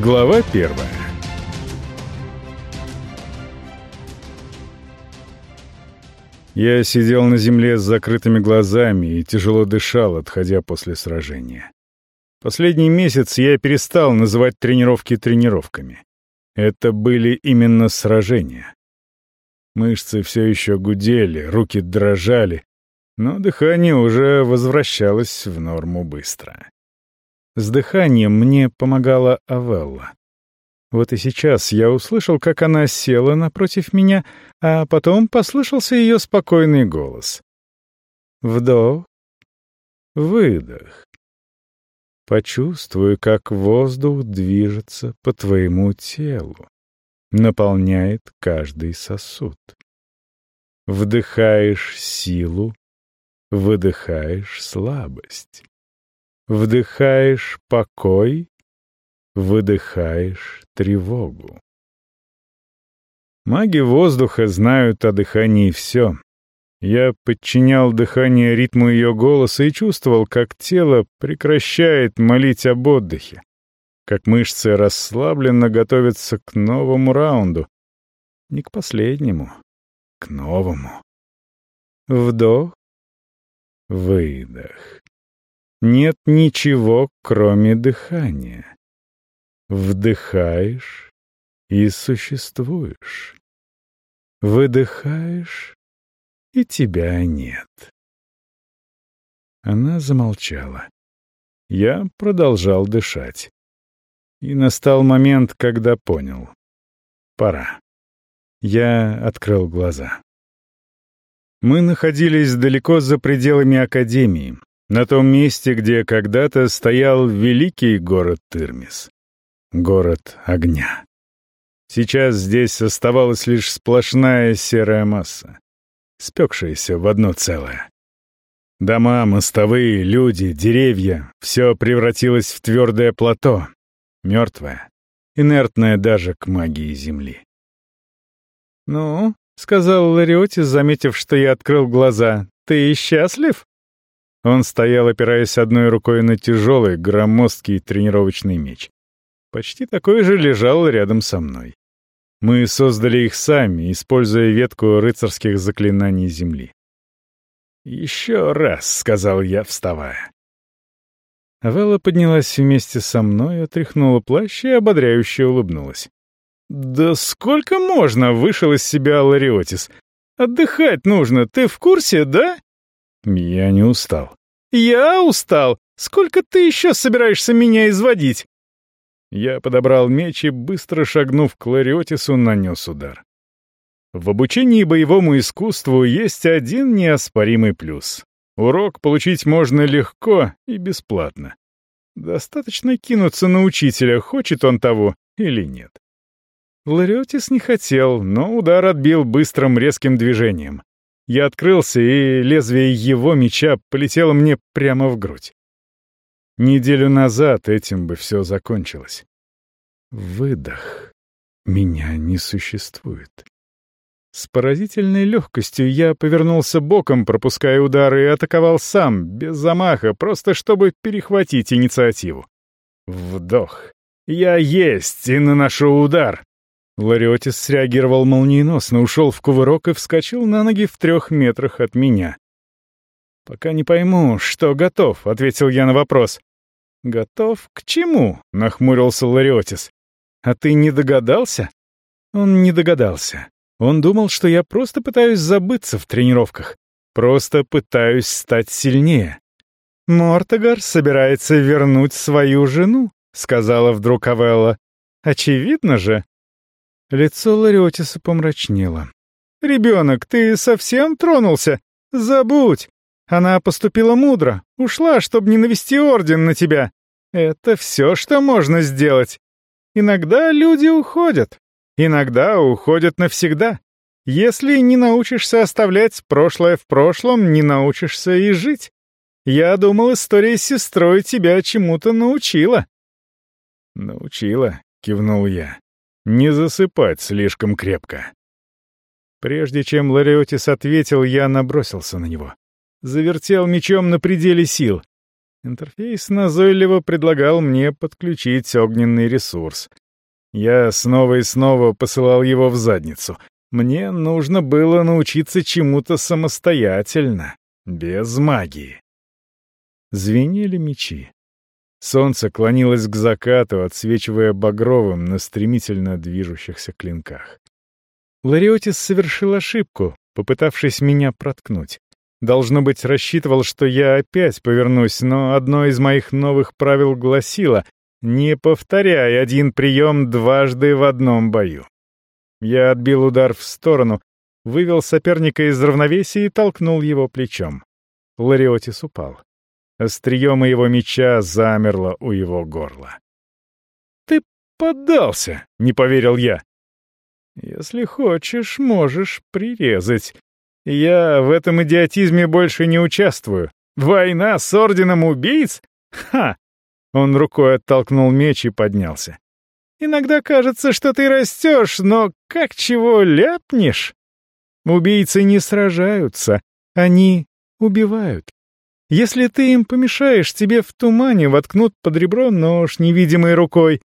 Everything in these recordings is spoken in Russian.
Глава первая Я сидел на земле с закрытыми глазами и тяжело дышал, отходя после сражения. Последний месяц я перестал называть тренировки тренировками. Это были именно сражения. Мышцы все еще гудели, руки дрожали, но дыхание уже возвращалось в норму быстро. С дыханием мне помогала Авелла. Вот и сейчас я услышал, как она села напротив меня, а потом послышался ее спокойный голос. Вдох, выдох. Почувствуй, как воздух движется по твоему телу, наполняет каждый сосуд. Вдыхаешь силу, выдыхаешь слабость. Вдыхаешь покой, выдыхаешь тревогу. Маги воздуха знают о дыхании все. Я подчинял дыхание ритму ее голоса и чувствовал, как тело прекращает молить об отдыхе, как мышцы расслабленно готовятся к новому раунду. Не к последнему, к новому. Вдох, выдох нет ничего, кроме дыхания. Вдыхаешь и существуешь. Выдыхаешь, и тебя нет. Она замолчала. Я продолжал дышать. И настал момент, когда понял. Пора. Я открыл глаза. Мы находились далеко за пределами Академии, на том месте, где когда-то стоял великий город Тырмис. Город огня. Сейчас здесь оставалась лишь сплошная серая масса, спекшаяся в одно целое. Дома, мостовые, люди, деревья — все превратилось в твердое плато, мертвое, инертное даже к магии Земли. «Ну», — сказал Лариотис, заметив, что я открыл глаза, — «ты счастлив?» Он стоял, опираясь одной рукой на тяжелый, громоздкий тренировочный меч. Почти такой же лежал рядом со мной. Мы создали их сами, используя ветку рыцарских заклинаний земли. «Еще раз», — сказал я, вставая. Авелла поднялась вместе со мной, отряхнула плащ и ободряюще улыбнулась. «Да сколько можно?» — вышел из себя Лариотис. «Отдыхать нужно, ты в курсе, да?» Я не устал. «Я устал! Сколько ты еще собираешься меня изводить?» Я подобрал меч и, быстро шагнув к Лариотису, нанес удар. В обучении боевому искусству есть один неоспоримый плюс. Урок получить можно легко и бесплатно. Достаточно кинуться на учителя, хочет он того или нет. Лариотис не хотел, но удар отбил быстрым резким движением. Я открылся, и лезвие его меча полетело мне прямо в грудь. Неделю назад этим бы все закончилось. Выдох. Меня не существует. С поразительной легкостью я повернулся боком, пропуская удары, и атаковал сам, без замаха, просто чтобы перехватить инициативу. Вдох. Я есть и наношу удар. Лариотис среагировал молниеносно, ушел в кувырок и вскочил на ноги в трех метрах от меня. «Пока не пойму, что готов», — ответил я на вопрос. «Готов к чему?» — нахмурился Лариотис. «А ты не догадался?» Он не догадался. Он думал, что я просто пытаюсь забыться в тренировках. Просто пытаюсь стать сильнее. «Мортогар собирается вернуть свою жену», — сказала вдруг Авелла. «Очевидно же». Лицо Лариотиса помрачнело. «Ребенок, ты совсем тронулся? Забудь! Она поступила мудро, ушла, чтобы не навести орден на тебя. Это все, что можно сделать. Иногда люди уходят, иногда уходят навсегда. Если не научишься оставлять прошлое в прошлом, не научишься и жить. Я думал, история с сестрой тебя чему-то научила». «Научила», — кивнул я. Не засыпать слишком крепко. Прежде чем Лариотис ответил, я набросился на него. Завертел мечом на пределе сил. Интерфейс назойливо предлагал мне подключить огненный ресурс. Я снова и снова посылал его в задницу. Мне нужно было научиться чему-то самостоятельно, без магии. Звенели мечи. Солнце клонилось к закату, отсвечивая багровым на стремительно движущихся клинках. Лариотис совершил ошибку, попытавшись меня проткнуть. Должно быть, рассчитывал, что я опять повернусь, но одно из моих новых правил гласило «Не повторяй один прием дважды в одном бою». Я отбил удар в сторону, вывел соперника из равновесия и толкнул его плечом. Лариотис упал. Острие моего меча замерло у его горла. «Ты поддался!» — не поверил я. «Если хочешь, можешь прирезать. Я в этом идиотизме больше не участвую. Война с орденом убийц? Ха!» Он рукой оттолкнул меч и поднялся. «Иногда кажется, что ты растешь, но как чего ляпнешь? Убийцы не сражаются, они убивают. Если ты им помешаешь, тебе в тумане воткнут под ребро нож невидимой рукой.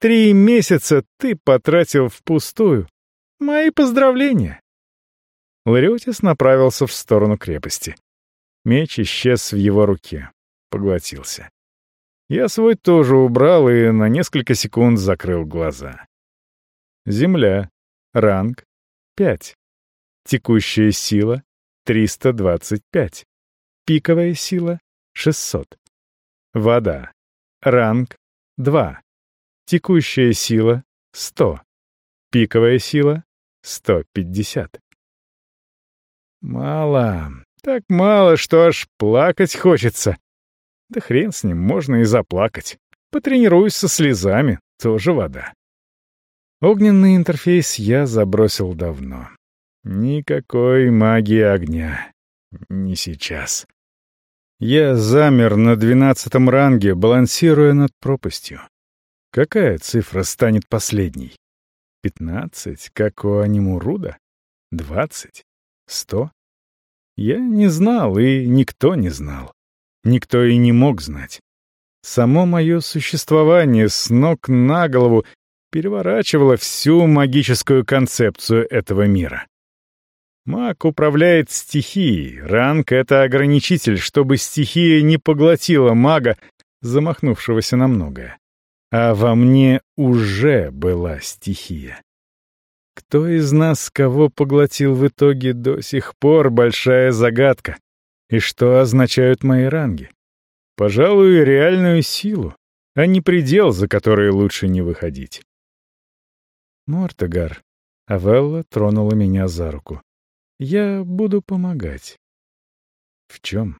Три месяца ты потратил впустую. Мои поздравления. Лариотис направился в сторону крепости. Меч исчез в его руке. Поглотился. Я свой тоже убрал и на несколько секунд закрыл глаза. Земля. Ранг. 5. Текущая сила. 325. Пиковая сила — 600. Вода. Ранг — 2. Текущая сила — 100. Пиковая сила — 150. Мало. Так мало, что аж плакать хочется. Да хрен с ним, можно и заплакать. Потренируюсь со слезами, тоже вода. Огненный интерфейс я забросил давно. Никакой магии огня. Не сейчас. Я замер на двенадцатом ранге, балансируя над пропастью. Какая цифра станет последней? Пятнадцать, как у Анимуруда? Двадцать? Сто? Я не знал, и никто не знал. Никто и не мог знать. Само мое существование с ног на голову переворачивало всю магическую концепцию этого мира. Маг управляет стихией, ранг — это ограничитель, чтобы стихия не поглотила мага, замахнувшегося на многое. А во мне уже была стихия. Кто из нас кого поглотил в итоге до сих пор большая загадка. И что означают мои ранги? Пожалуй, реальную силу, а не предел, за который лучше не выходить. Мортогар. Авелла тронула меня за руку. Я буду помогать. В чем?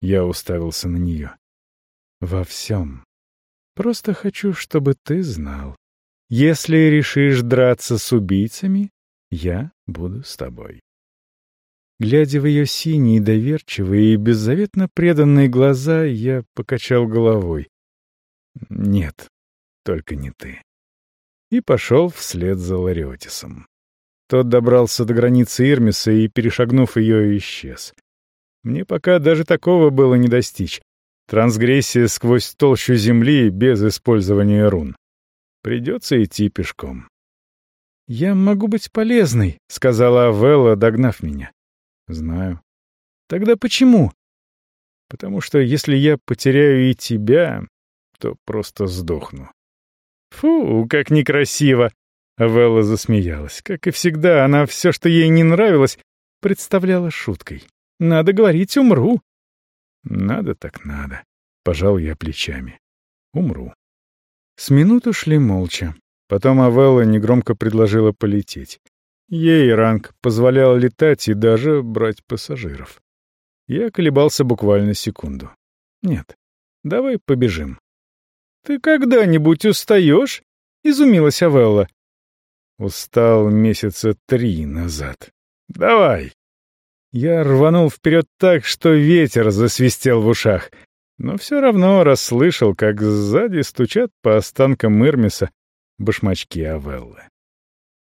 Я уставился на нее. Во всем. Просто хочу, чтобы ты знал. Если решишь драться с убийцами, я буду с тобой. Глядя в ее синие, доверчивые и беззаветно преданные глаза, я покачал головой. Нет, только не ты. И пошел вслед за Лариотисом. Тот добрался до границы Ирмиса и, перешагнув ее, исчез. Мне пока даже такого было не достичь. Трансгрессия сквозь толщу земли без использования рун. Придется идти пешком. «Я могу быть полезной», — сказала Авелла, догнав меня. «Знаю». «Тогда почему?» «Потому что если я потеряю и тебя, то просто сдохну». «Фу, как некрасиво!» Велла засмеялась. Как и всегда, она все, что ей не нравилось, представляла шуткой. «Надо говорить, умру». «Надо так надо», — пожал я плечами. «Умру». С минуту шли молча. Потом Авелла негромко предложила полететь. Ей ранг позволял летать и даже брать пассажиров. Я колебался буквально секунду. «Нет, давай побежим». «Ты когда-нибудь устаешь?» — изумилась Авелла. Устал месяца три назад. Давай. Я рванул вперед так, что ветер засвистел в ушах, но все равно расслышал, как сзади стучат по останкам Ирмиса башмачки Авеллы.